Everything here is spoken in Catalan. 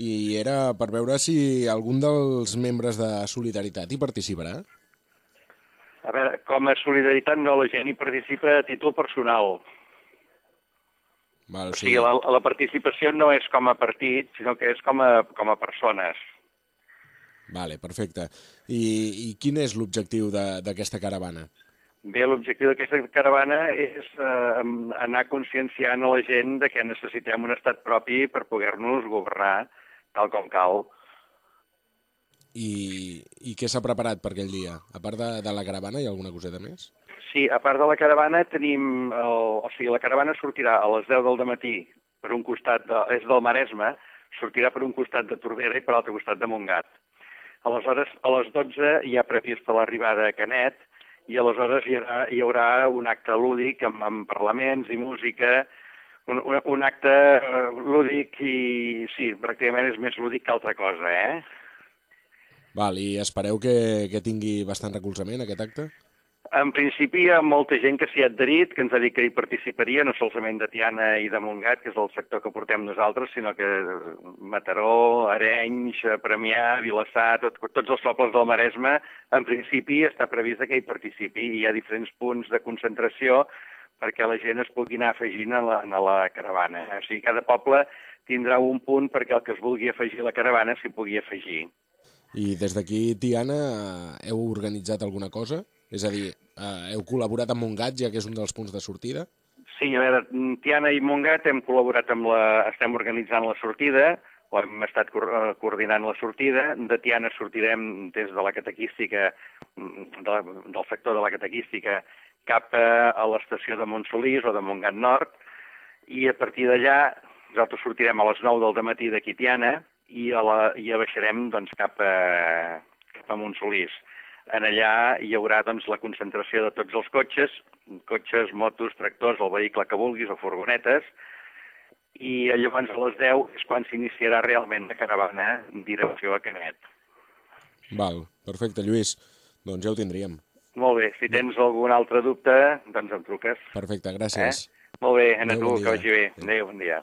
i era per veure si algun dels membres de Solidaritat hi participarà. A veure, com a solidaritat no, la gent hi participa a títol personal. Val, O sigui, la, la participació no és com a partit, sinó que és com a, com a persones. Vale, perfecte. I, i quin és l'objectiu de- d'aquesta caravana? Bé, l'objectiu d'aquesta caravana és eh, anar conscienciant a la gent de que necessitem un estat propi per poder-nos governar tal com cal. I, i què s'ha preparat per aquell dia? A part de, de la caravana, hi ha alguna coseta més? Sí, a part de la caravana tenim... El, o sigui, la caravana sortirà a les 10 del matí per un costat, de, és del Maresme, sortirà per un costat de Tordera i per l'altre costat de Montgat. Aleshores, a les 12 hi ha prevista l'arribada a Canet i aleshores hi haurà, hi haurà un acte lúdic amb, amb parlaments i música, un, un, un acte eh, lúdic i sí, pràcticament és més lúdic que altra cosa, eh? Val, i espereu que, que tingui bastant recolzament aquest acte? En principi hi ha molta gent que s'hi ha adherit, que ens ha dit que hi participaria, no solament de Tiana i de Montgat, que és el sector que portem nosaltres, sinó que Mataró, Arenys, Premià, Vilassar, tot, tots els pobles del Maresme, en principi està previst que hi participi. Hi ha diferents punts de concentració perquè la gent es pugui anar afegint a la, a la caravana. O sigui, cada poble tindrà un punt perquè el que es vulgui afegir a la caravana s'hi pugui afegir. I des d'aquí, Tiana, eh, heu organitzat alguna cosa? És a dir, eh, heu col·laborat amb Montgat, ja que és un dels punts de sortida? Sí, a veure, Tiana i Montgat hem col·laborat amb la... estem organitzant la sortida, o hem estat eh, coordinant la sortida. De Tiana sortirem des de la catequística, mm, de, del sector de la catequística, cap a, l'estació de Montsolís o de Montgat Nord, i a partir d'allà nosaltres sortirem a les 9 del matí d'aquí Tiana i, a la, i baixarem doncs, cap, a, cap a Montsolís. En allà hi haurà doncs, la concentració de tots els cotxes, cotxes, motos, tractors, el vehicle que vulguis o furgonetes, i llavors a les 10 és quan s'iniciarà realment la caravana en direcció a Canet. Val, perfecte, Lluís. Doncs ja ho tindríem. Molt bé, si tens algun altre dubte, doncs em truques. Perfecte, gràcies. Eh? Molt bé, a Adéu, tu, bon que vagi bé. Adéu, bon dia.